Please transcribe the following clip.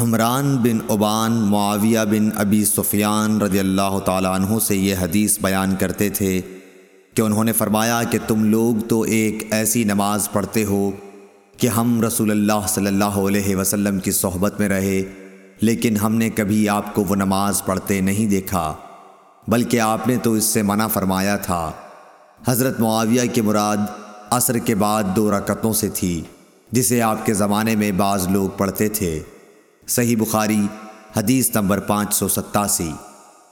حمران بن عبان معاویہ بن ابی سفیان رضی اللہ تعالیٰ عنہ سے یہ حدیث بیان کرتے تھے کہ انہوں نے فرمایا کہ تم لوگ تو ایک ایسی نماز پڑھتے ہو کہ ہم رسول اللہ صلی اللہ علیہ وسلم کی صحبت میں رہے، لیکن ہم نے کبھی آپ کو وہ نماز پڑھتے نہیں دیکھا، بلکہ آپ نے تو اس سے منع فرمایا تھا۔ حضرت معاویہ کی مراد عصر کے بعد دو رکعتوں سے تھی، جسے آپ کے زمانے میں بعض لوگ پڑھتے تھے۔ صحیح بخاری حدیث نمبر پانچ سو ستاسی۔